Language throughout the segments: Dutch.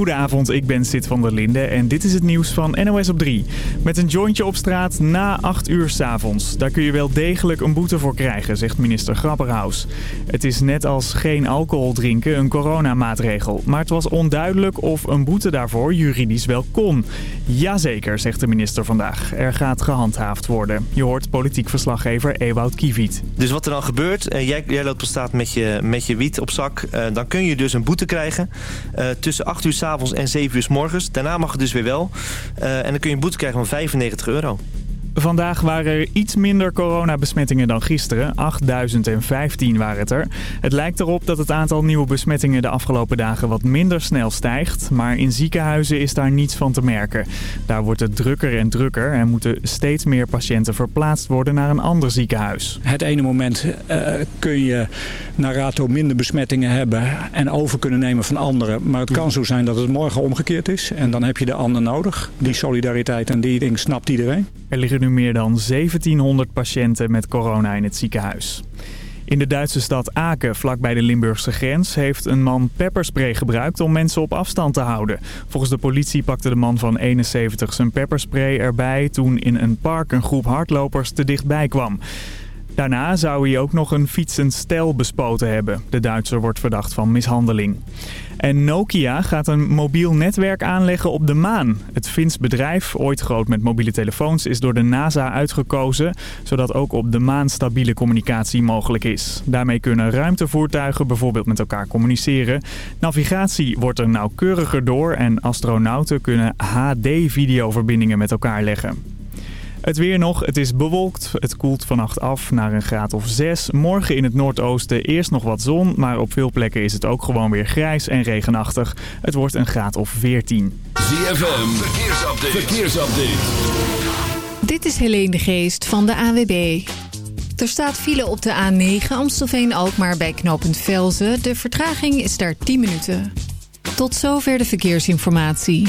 Goedenavond, ik ben Sid van der Linde en dit is het nieuws van NOS op 3. Met een jointje op straat na 8 uur s'avonds. Daar kun je wel degelijk een boete voor krijgen, zegt minister Grapperhaus. Het is net als geen alcohol drinken een coronamaatregel. Maar het was onduidelijk of een boete daarvoor juridisch wel kon. Jazeker, zegt de minister vandaag. Er gaat gehandhaafd worden. Je hoort politiek verslaggever Ewout Kiewiet. Dus wat er dan gebeurt, eh, jij, jij loopt op straat met je, met je wiet op zak. eh, dan kun je dus een boete krijgen eh, tussen 8 uur s'avonds en 7 uur s morgens. Daarna mag het dus weer wel. Eh, en dan kun je een boete krijgen van 95 euro. Vandaag waren er iets minder coronabesmettingen dan gisteren. 8015 waren het er. Het lijkt erop dat het aantal nieuwe besmettingen de afgelopen dagen wat minder snel stijgt. Maar in ziekenhuizen is daar niets van te merken. Daar wordt het drukker en drukker en moeten steeds meer patiënten verplaatst worden naar een ander ziekenhuis. Het ene moment eh, kun je naar rato minder besmettingen hebben en over kunnen nemen van anderen. Maar het kan zo zijn dat het morgen omgekeerd is. En dan heb je de ander nodig. Die solidariteit en die ding snapt iedereen. Er liggen nu meer dan 1700 patiënten met corona in het ziekenhuis. In de Duitse stad Aken, vlakbij de Limburgse grens, heeft een man pepperspray gebruikt om mensen op afstand te houden. Volgens de politie pakte de man van 71 zijn pepperspray erbij toen in een park een groep hardlopers te dichtbij kwam. Daarna zou hij ook nog een fietsend stel bespoten hebben. De Duitser wordt verdacht van mishandeling. En Nokia gaat een mobiel netwerk aanleggen op de maan. Het Fins bedrijf, ooit groot met mobiele telefoons, is door de NASA uitgekozen... zodat ook op de maan stabiele communicatie mogelijk is. Daarmee kunnen ruimtevoertuigen bijvoorbeeld met elkaar communiceren. Navigatie wordt er nauwkeuriger door en astronauten kunnen HD-videoverbindingen met elkaar leggen. Het weer nog, het is bewolkt. Het koelt vannacht af naar een graad of 6. Morgen in het noordoosten eerst nog wat zon, maar op veel plekken is het ook gewoon weer grijs en regenachtig. Het wordt een graad of 14. ZFM, verkeersupdate. verkeersupdate. Dit is Helene de Geest van de AWB. Er staat file op de A9 Amstelveen-Alkmaar bij knooppunt Velzen. De vertraging is daar 10 minuten. Tot zover de verkeersinformatie.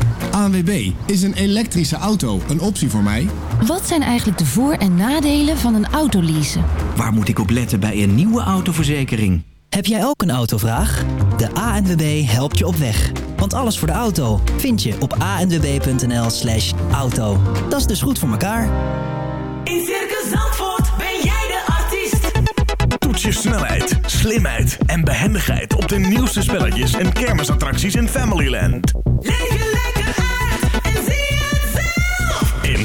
ANWB, is een elektrische auto een optie voor mij? Wat zijn eigenlijk de voor- en nadelen van een autoleasen? Waar moet ik op letten bij een nieuwe autoverzekering? Heb jij ook een autovraag? De ANWB helpt je op weg. Want alles voor de auto vind je op anwb.nl slash auto. Dat is dus goed voor elkaar. In Circus Zandvoort ben jij de artiest. Toets je snelheid, slimheid en behendigheid op de nieuwste spelletjes en kermisattracties in Familyland. Leef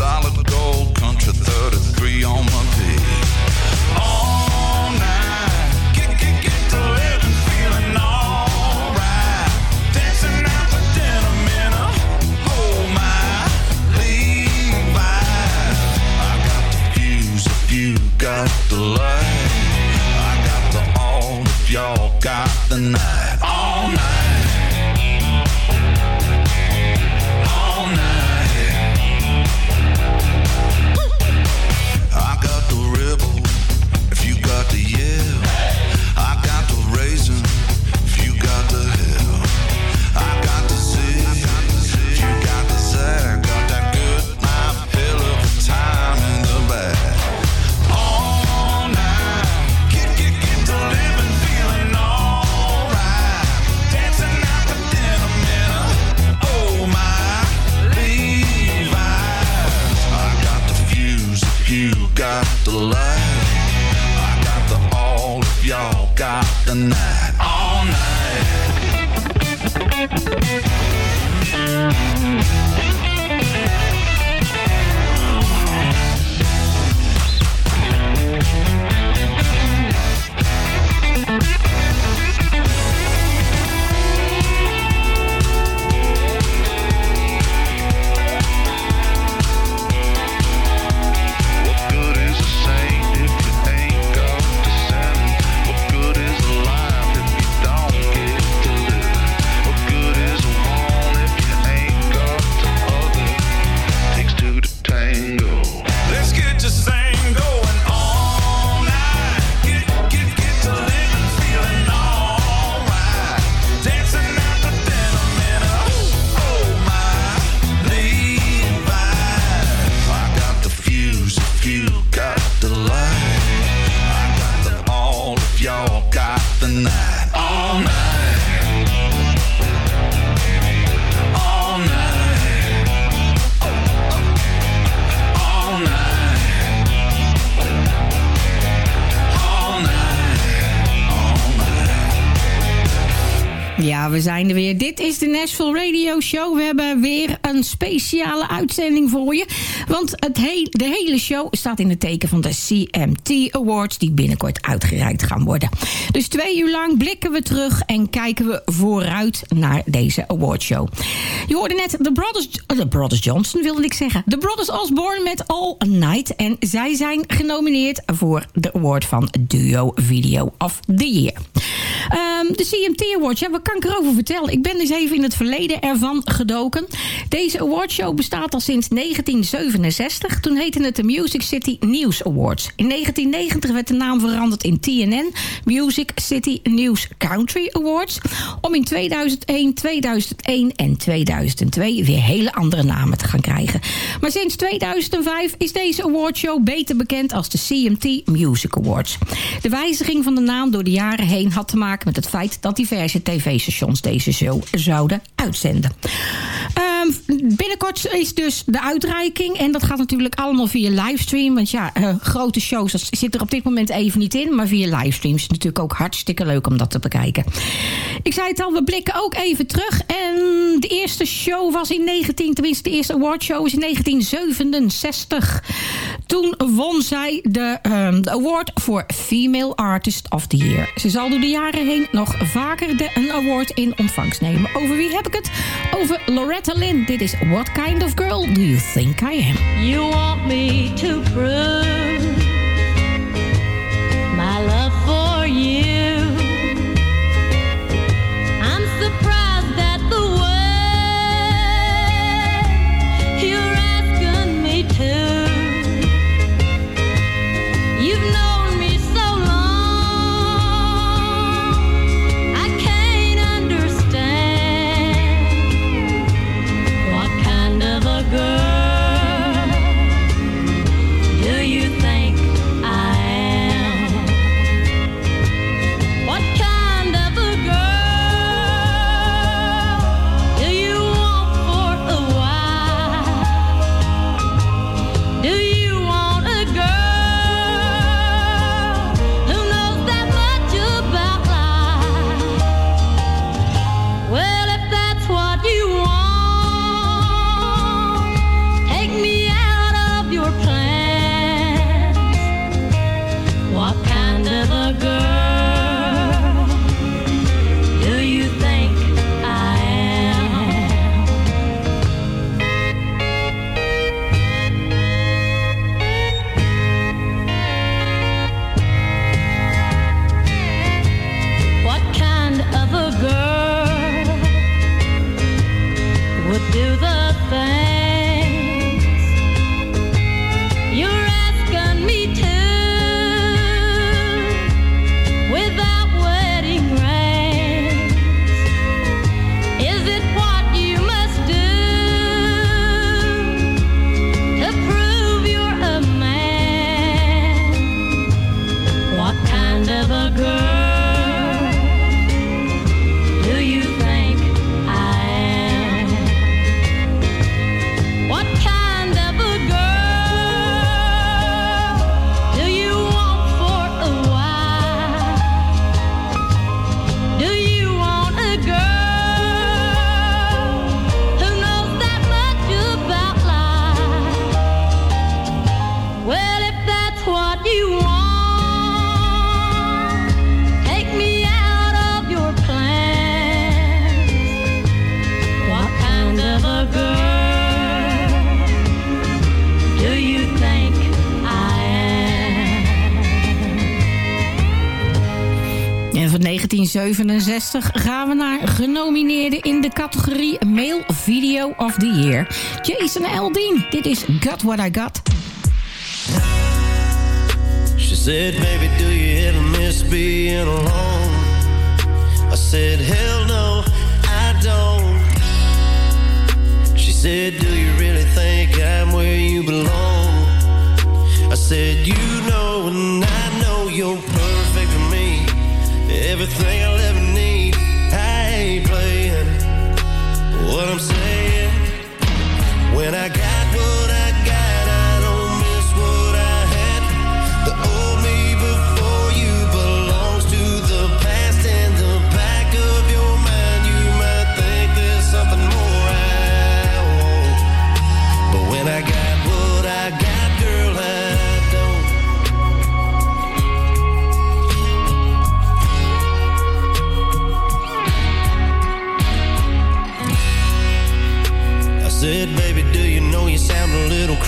Solid gold country 33 on my feet. All night, to living, feeling alright. Dancing out the denim in a. I got the if you got the light. I got the all if y'all got the night. The night. Show. We hebben weer een speciale uitzending voor je. Want het de hele show staat in het teken van de CMT Awards... die binnenkort uitgereikt gaan worden. Dus twee uur lang blikken we terug en kijken we vooruit naar deze awardshow. Je hoorde net de Brothers, de Brothers Johnson, wilde ik zeggen. De Brothers Osborne met All Night. En zij zijn genomineerd voor de award van Duo Video of the Year. Ehm, de CMT Awards, ja, wat kan ik erover vertellen? Ik ben dus even in het verleden ervan gedoken. Deze awardshow bestaat al sinds 1967. Toen heette het de Music City News Awards. In 1990 werd de naam veranderd in TNN Music City News Country Awards. Om in 2001, 2001 en 2002 weer hele andere namen te gaan krijgen. Maar sinds 2005 is deze awardshow beter bekend als de CMT Music Awards. De wijziging van de naam door de jaren heen had te maken met het feit dat diverse tv-stations deze show zouden uitzenden. Ehm, binnenkort is dus de uitreiking. En dat gaat natuurlijk allemaal via livestream. Want ja, eh, grote shows dat zit er op dit moment even niet in. Maar via livestream is natuurlijk ook hartstikke leuk om dat te bekijken. Ik zei het al, we blikken ook even terug. En de eerste show was in 19... Tenminste, de eerste awardshow is in 1967. Toen won zij de, ehm, de award voor Female Artist of the Year. Ze zal door de jaren heen nog vaker de, een award in ontvangst nemen. Over wie heb ik het? Over Loretta Lynn. Dit is What Kind of Girl Do You Think I Am? You want me to prove 1967 gaan we naar genomineerden in de categorie Male Video of the Year. Jason Aldean, dit is Got What I Got. She said, baby, do you ever miss being alone? I said, hell no, I don't. She said, do you really think I'm where you belong? I said, you know, Everything I'll ever need, I ain't playing. What I'm saying, when I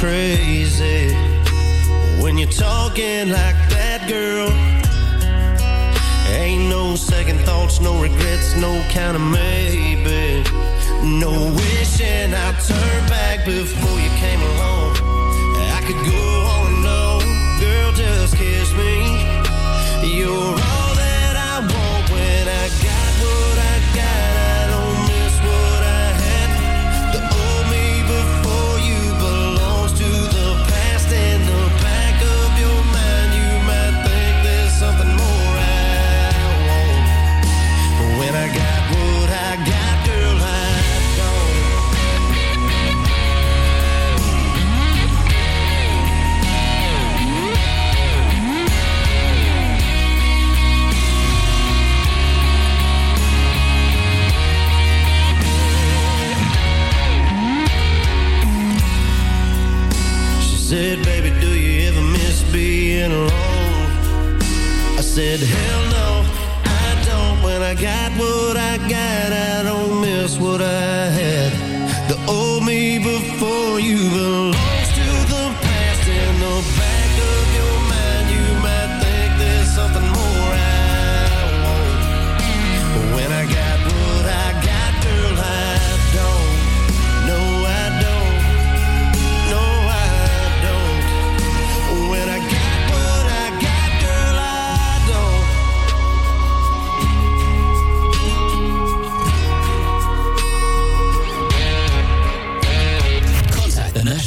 crazy when you're talking like that, girl? Ain't no second thoughts, no regrets, no kind of maybe. No wishing I turned back before you came along. I could go on and on, girl, just kiss me. You're said, baby, do you ever miss being alone? I said, hell no, I don't. When I got what I got, I don't miss what I had. The old me before you belongs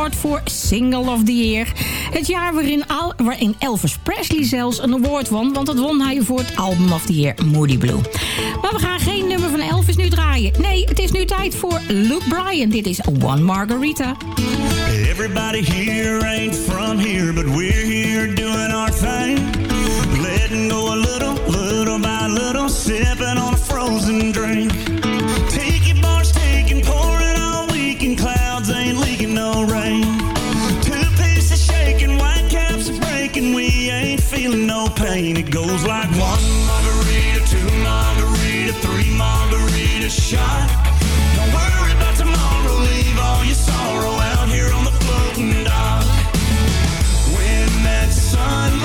Award voor Single of the Year. Het jaar waarin, Al- waarin Elvis Presley zelfs een award won... want dat won hij voor het Album of the Year Moody Blue. Maar we gaan geen nummer van Elvis nu draaien. Nee, het is nu tijd voor Luke Bryan. Dit is One Margarita. Everybody here ain't from here, but breaking, we ain't feeling no pain. It goes like one margarita, two margarita, three margarita shot. Don't worry about tomorrow, leave all your sorrow out here on the floating dock. When that sun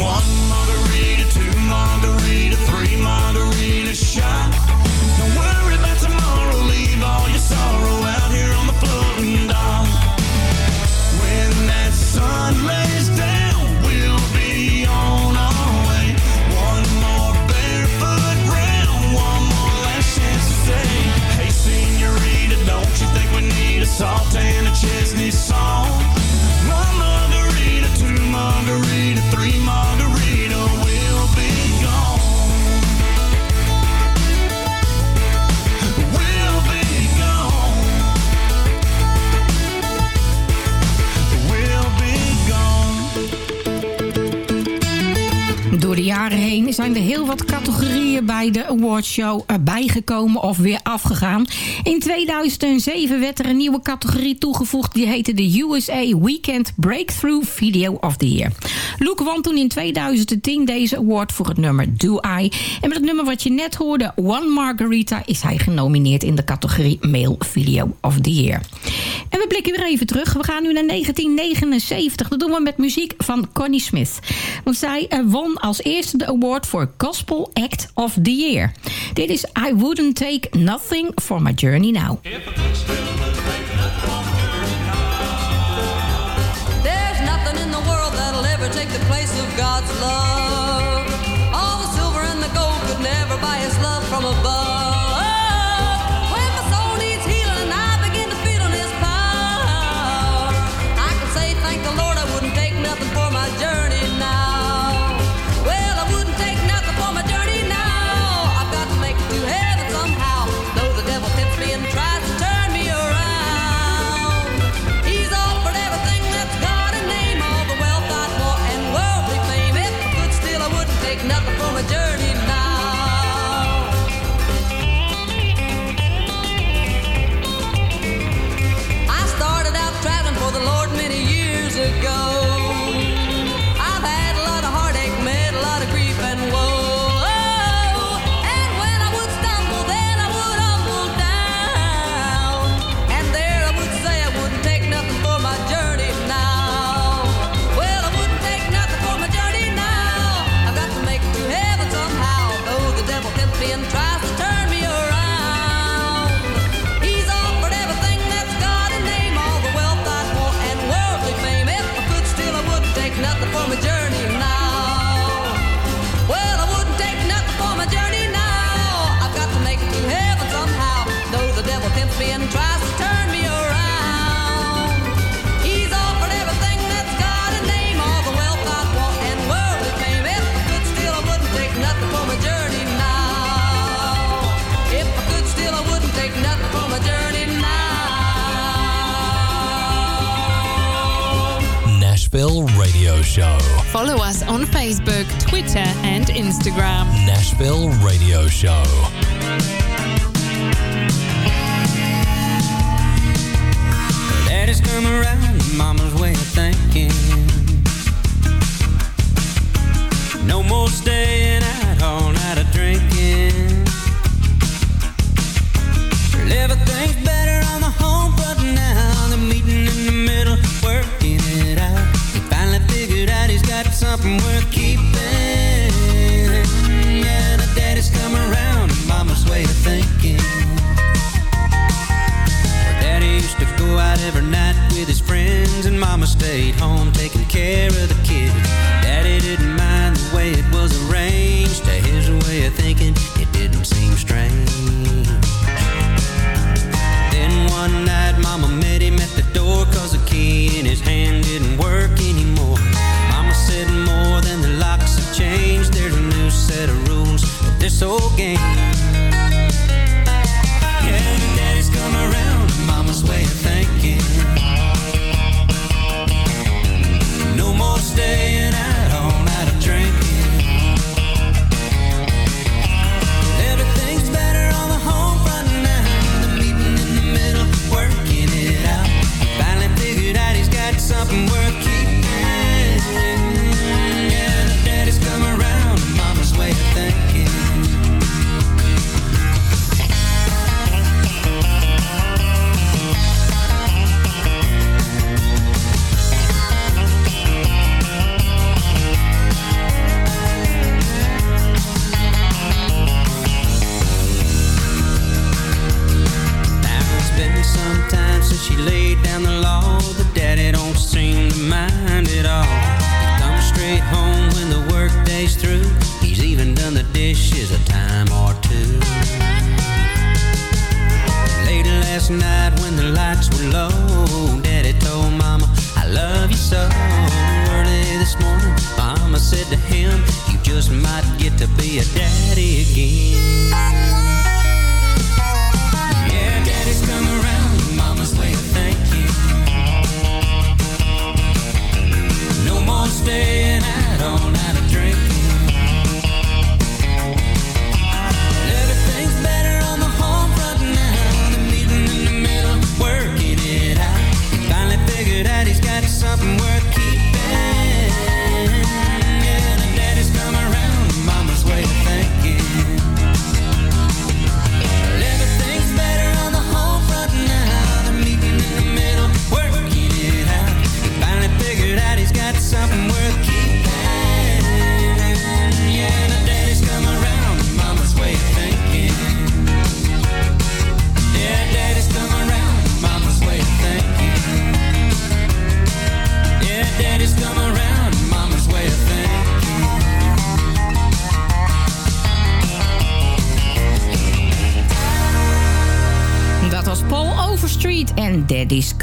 one margarita, two margarita, three margarita shot. Zijn er heel wat bij de awardshow bijgekomen of weer afgegaan. In 2007 werd er een nieuwe categorie toegevoegd. Die heette de USA Weekend Breakthrough Video of the Year. Luke won toen in 2010 deze award voor het nummer Do I. En met het nummer wat je net hoorde, One Margarita... is hij genomineerd in de categorie Male Video of the Year. En we blikken weer even terug. We gaan nu naar 1979. Dat doen we met muziek van Connie Smith. Want zij eh, won als eerste de award voor Gospel Act of the Year. Dit is I Wouldn't Take Nothing for My Journey Now. There's nothing in the world that'll ever take the place of God's love. sleeping. And her daddy's come around, and mama's way of thinking. Her daddy used to go out every night with his friends, and mama stayed home taking care of the kid. Daddy didn't mind the way it was arranged. To his way of thinking, it didn't seem strange. Then one night, mama met him at the door, cause the key soul game.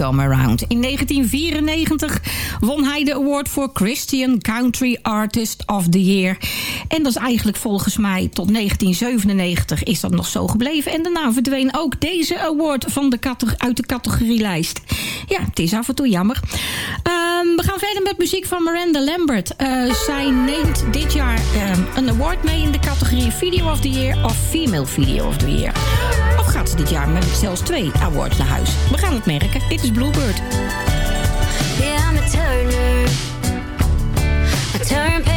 Around. In 1994 won hij de award voor Christian Country Artist of the Year. En dat is eigenlijk volgens mij tot 1997 is dat nog zo gebleven. En daarna verdween ook deze award van de uit de categorielijst. Ja, het is af en toe jammer. Ehm, we gaan verder met muziek van Miranda Lambert. Uh, zij neemt dit jaar ehm, een award mee in de categorie Video of the Year of Female Video of the Year dit jaar met zelfs twee awards naar huis. We gaan het merken. Dit is Bluebird. Yeah, turner. A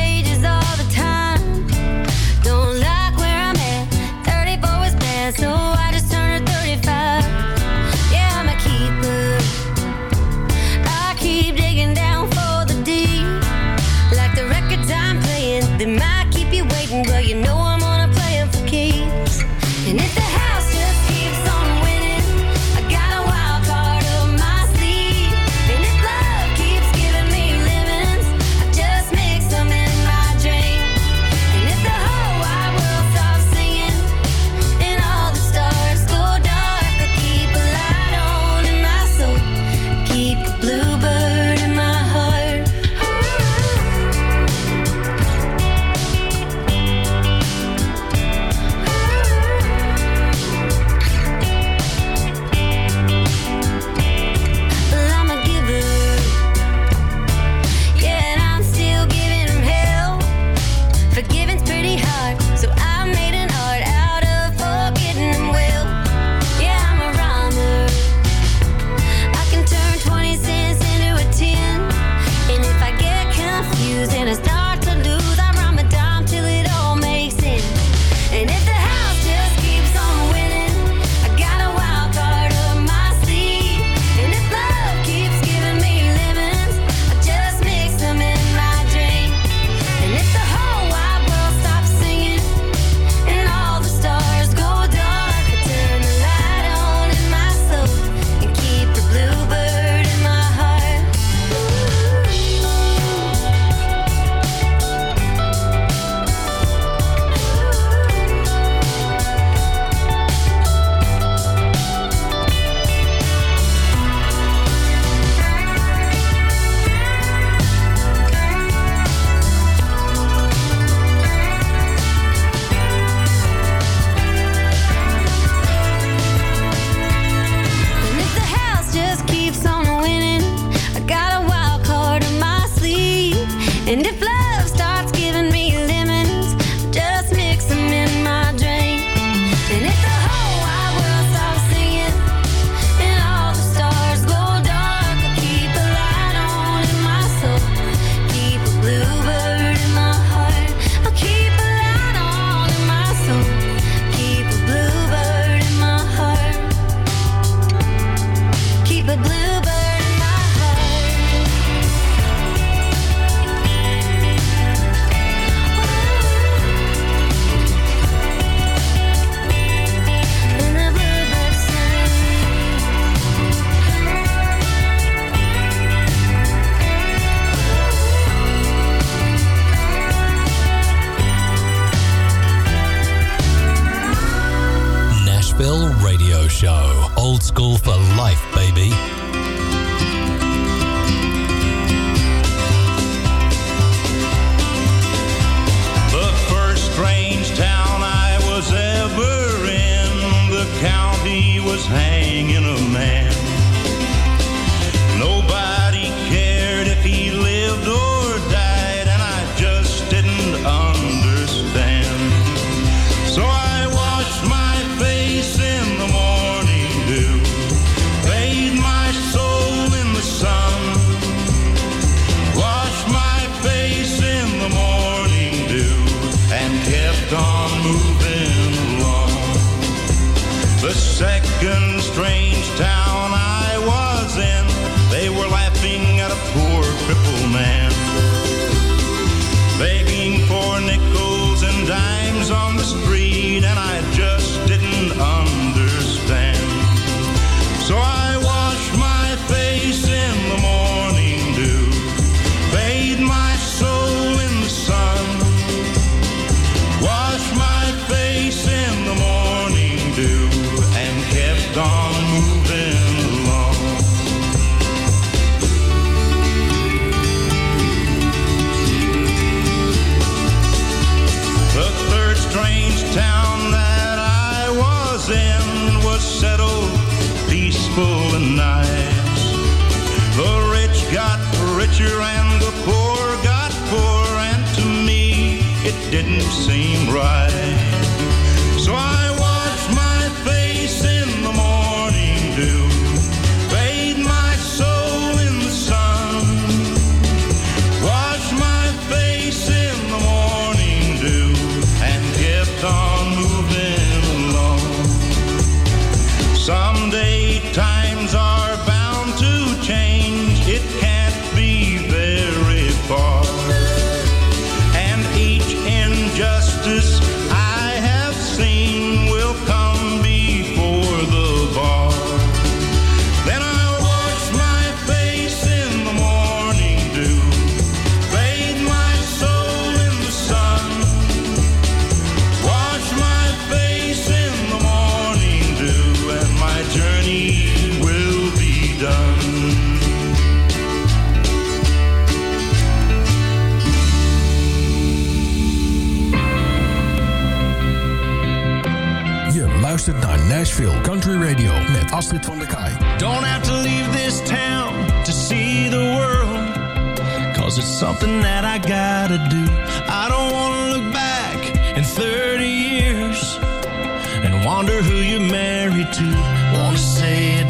for nickels and dimes on the street, and I right. Astrid van der Kaai. Don't have to leave this town to see the world. Cause it's something that I gotta do. I don't wanna look back in 30 years. And wonder who you're married to. Wanna say it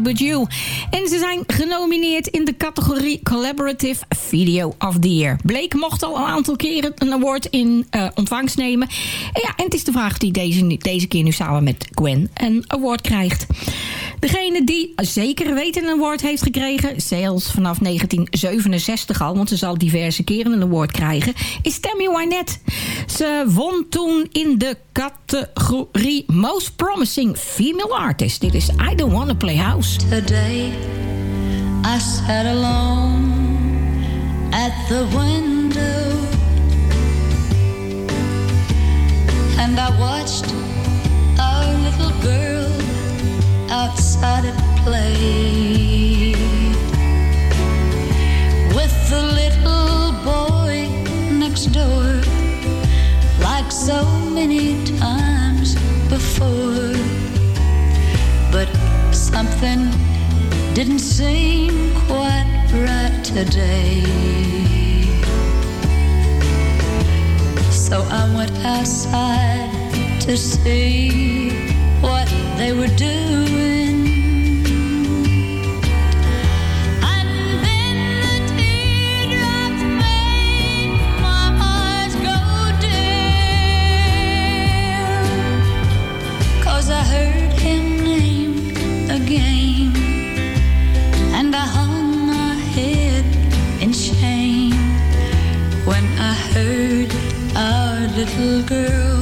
But You. En ze zijn genomineerd in Collaborative Video of the Year. Blake mocht al een aantal keren een award in eh, ontvangst nemen. En, ja, en het is de vraag hij deze, deze keer nu samen met Gwen een award krijgt. Degene die zeker weten een award heeft gekregen, zelfs vanaf 1967 al, want ze zal diverse keren een award krijgen, is Tammy Wynette. Ze won toen in de categorie Most Promising Female Artist. Dit is I Don't Wanna Play House. Today I sat alone at the window and I watched our little girl outside at play with the little boy next door like so many times before. But something didn't seem quite right today. So I went outside to see what they were doing. Little girl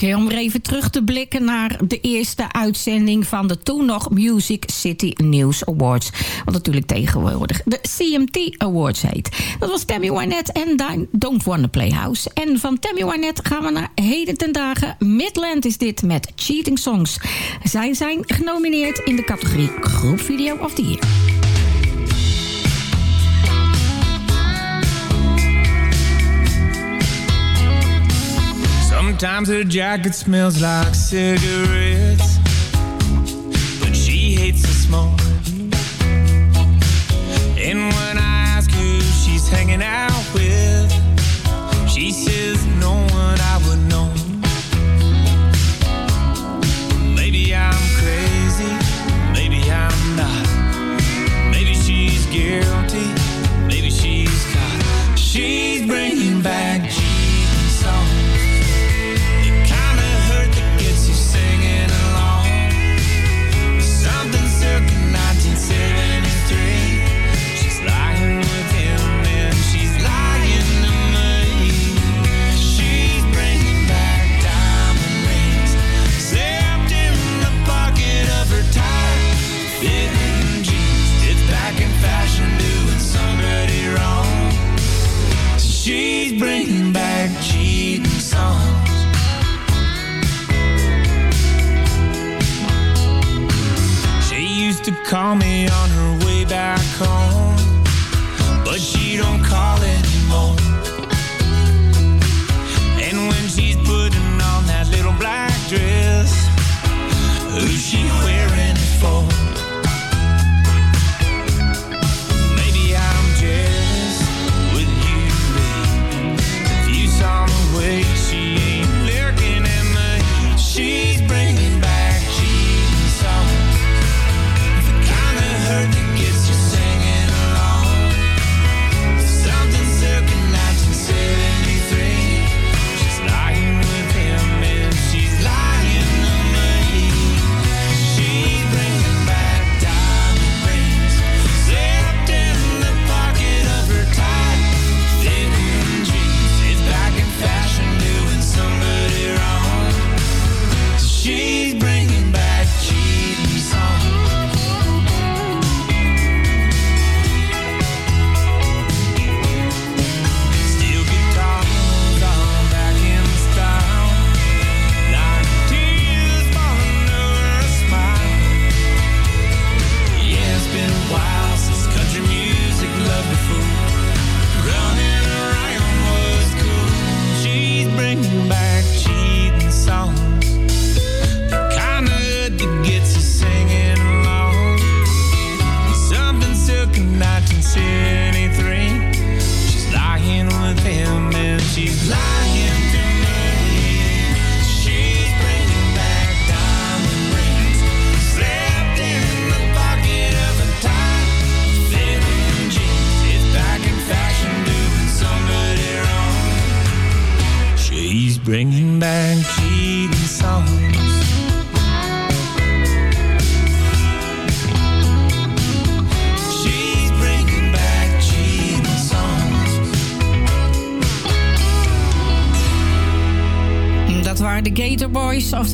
leuk om even terug te blikken naar de eerste uitzending van de toen nog Music City News Awards. Wat natuurlijk tegenwoordig de CMT Awards heet. Dat was Tammy Wynette en Don't Wanna Play House. En van Tammy Wynette gaan we naar heden ten dagen. Midland is dit met Cheating Songs. Zij zijn genomineerd in de categorie Groep Video of the Year. Sometimes her jacket smells like cigarettes, but she hates the smoke. And when I ask who she's hanging out with, bringing back cheating songs. She used to call me on her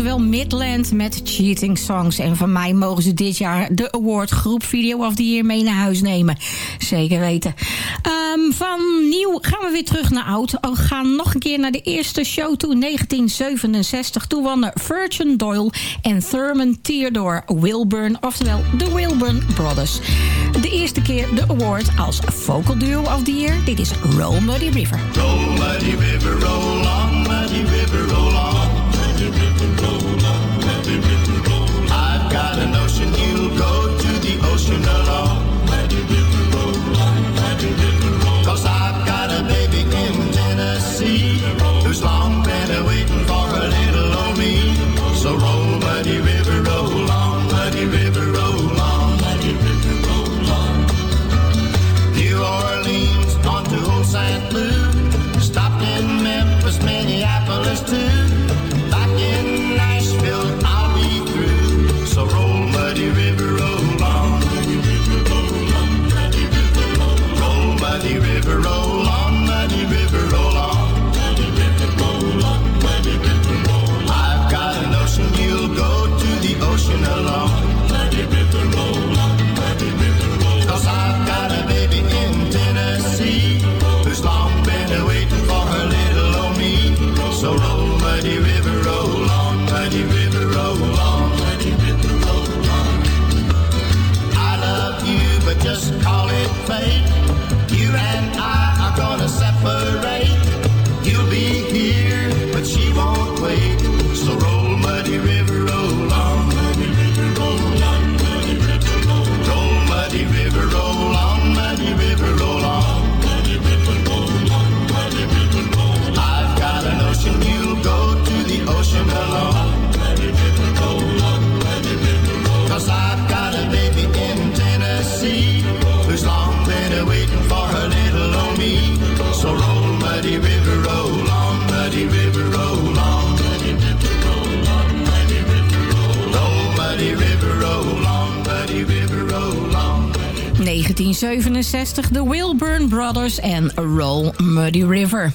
wel Midland met Cheating Songs. En van mij mogen ze dit jaar de award groep Video of die hier mee naar huis nemen. Zeker weten. Ehm, van nieuw gaan we weer terug naar oud. We gaan nog een keer naar de eerste show toe, 1967. Toen wonnen Virgin Doyle en Thurman Theodore Wilburn, oftewel de Wilburn Brothers. De eerste keer de award als vocal duo of the year. Dit is Roll Muddy River. Roll Muddy River, roll on. de Wilburn Brothers en Roll Muddy River.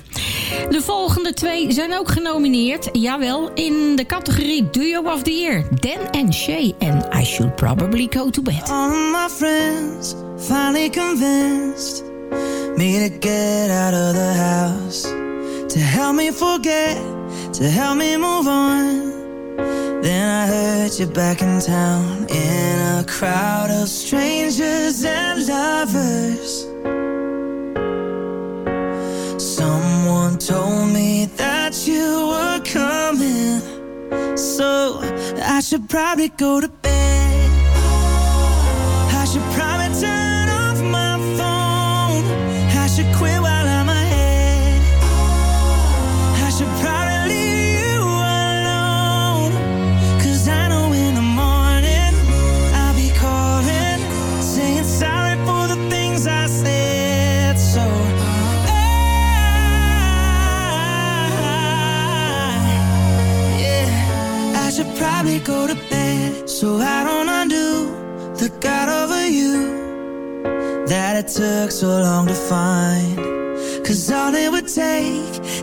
De volgende twee zijn ook genomineerd, jawel, in de categorie Duo of the Year. Dan en Shay en I Should Probably Go To Bed. All of my friends finally convinced me to get out of the house. To help me forget, to help me move on. Then I heard you back in town in a crowd of strangers. lovers. Someone told me that you were coming, so I should probably go to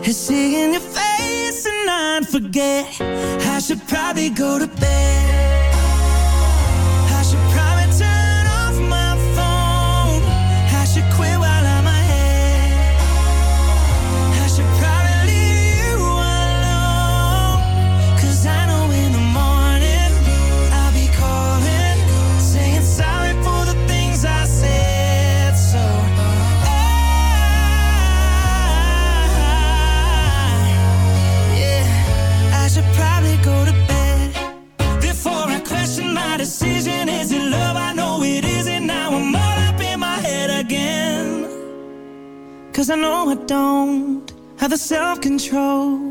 Cause seeing your face and I'd forget. I should probably go to bed. I know I don't have the self-control.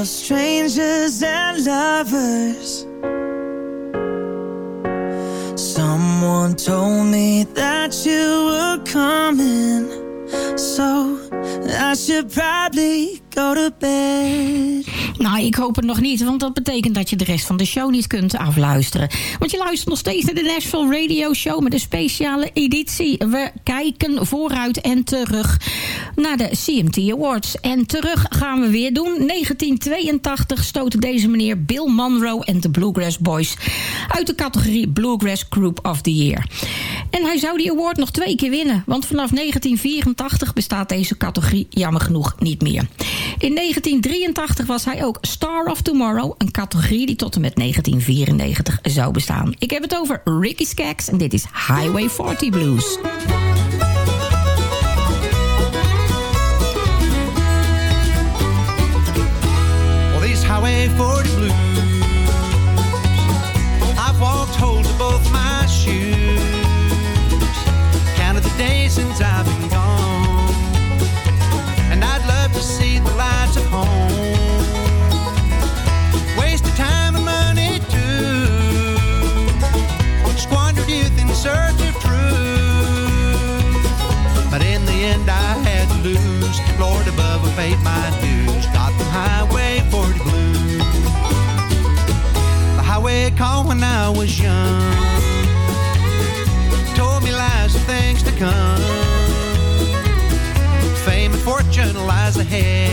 Of strangers and lovers. Someone told me that you were coming, so I should probably go to bed. Nou, ik hoop het nog niet, want dat betekent dat je de rest van de show niet kunt afluisteren. Want je luistert nog steeds naar de Nashville Radio Show met een speciale editie. We kijken vooruit en terug naar de CMT Awards. En terug gaan we weer doen. 1982 stootte deze meneer Bill Monroe en de Bluegrass Boys uit de categorie Bluegrass Group of the Year. En hij zou die award nog twee keer winnen, want vanaf 1984 bestaat deze categorie jammer genoeg niet meer. In 1983 was hij ook Star of Tomorrow, een categorie die tot en met 1994 zou bestaan. Ik heb het over Ricky Skaggs en dit is Highway 40 Blues. Paid my dues. Got the highway 40 blues. The highway called when I was young. Told me lies of things to come. Fame and fortune lies ahead.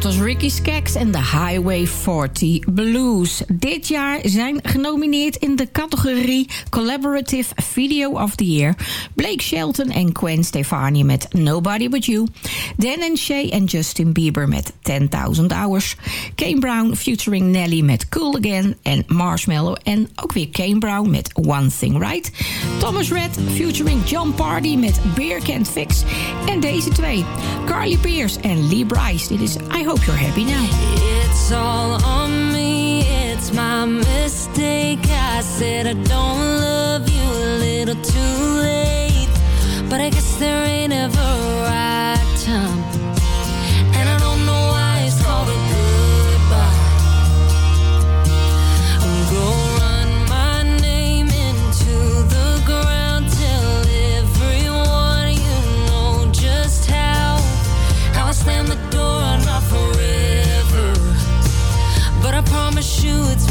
Dat was Ricky Skaggs en de Highway 40 Blues. Dit jaar zijn genomineerd in de categorie Collaborative Video of the Year... Blake Shelton en Gwen Stefani met Nobody But You... Dan and Shay en Justin Bieber met 10.000 Hours... Kane Brown featuring Nelly met Cool Again... en Marshmallow en ook weer Kane Brown met One Thing Right... Thomas Red featuring John Party met Beer Can't Fix... en deze twee, Carly Pierce en Lee Bryce. Dit is I Hope You're Happy Now. It's all on me, it's my mistake. I said I don't love you a little too late. But I guess there ain't ever a right time.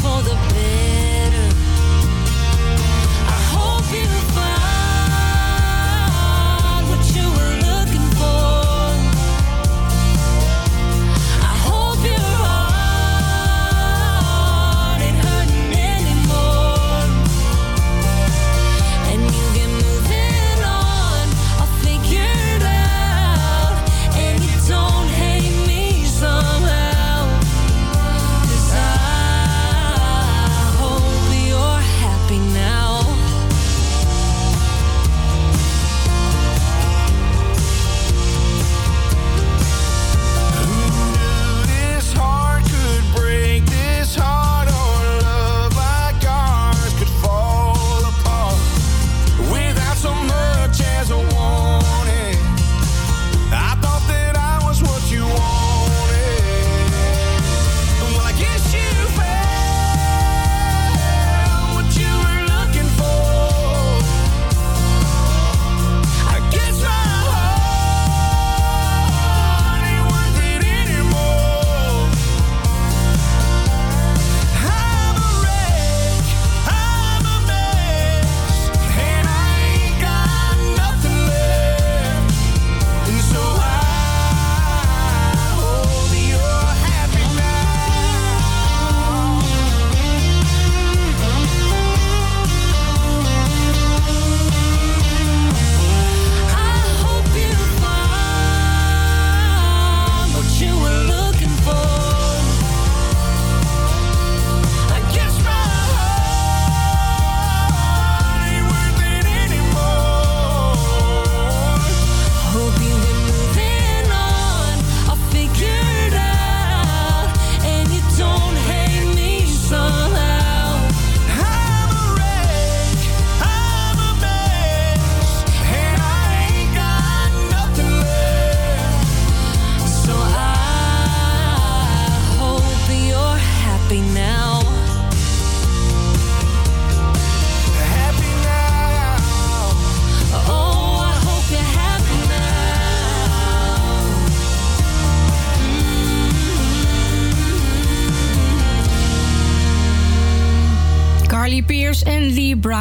For the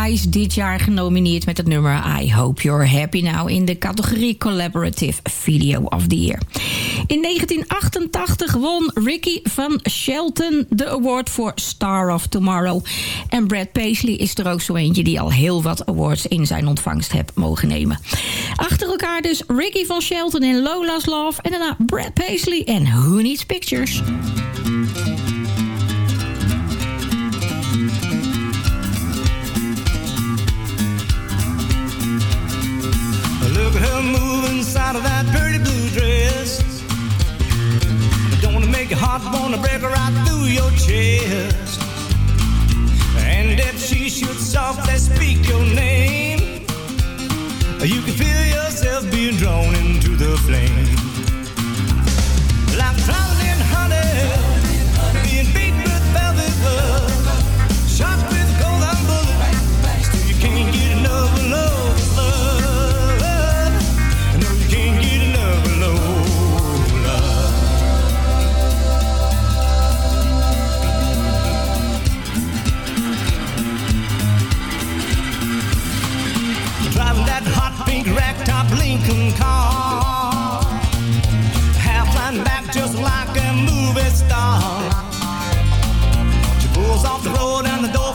Bryce dit jaar genomineerd met het nummer I Hope You're Happy Now in de categorie Collaborative Video of the Year. In 1988 won Ricky van Shelton de award voor Star of Tomorrow. En Brad Paisley is er ook zo eentje die al heel wat awards in zijn ontvangst heeft mogen nemen. Achter elkaar dus Ricky van Shelton in Lola's Love en daarna Brad Paisley en Who Needs Pictures. Inside of that pretty blue dress. Don't wanna make your heart wanna break right through your chest. And if she should softly speak your name, you can feel yourself being drawn into the flame. Like ragtop Lincoln car, half line back just like a movie star. She pulls off the road and the door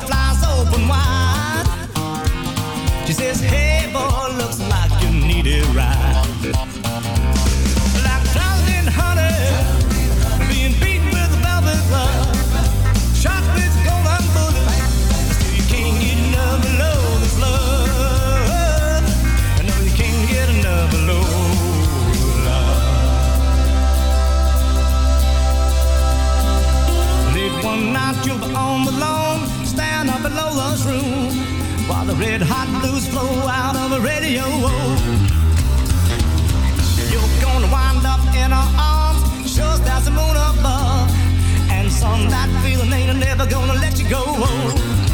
Lola's room, while the red hot blues flow out of a radio. You're gonna wind up in her arms, sure as a moon above, and son, that feeling ain't never gonna let you go.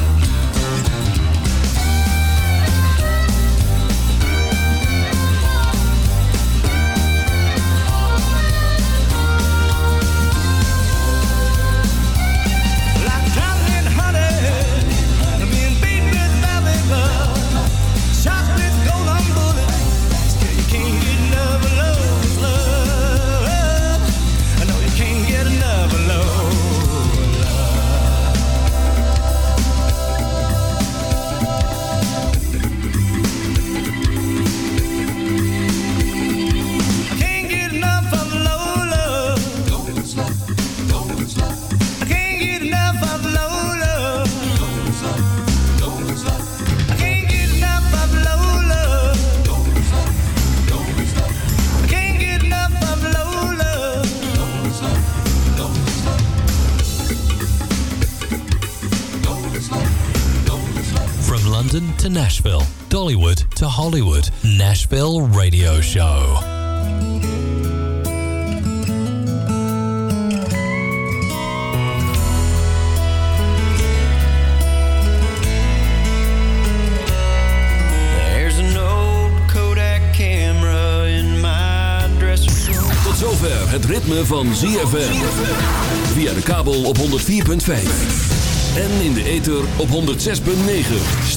Nashville, Dollywood to Hollywood, Nashville Radio Show. There's an old Kodak camera in my dresser. Tot zover het ritme van ZFM. Via de kabel op 104.5. En in de ether op 106.9.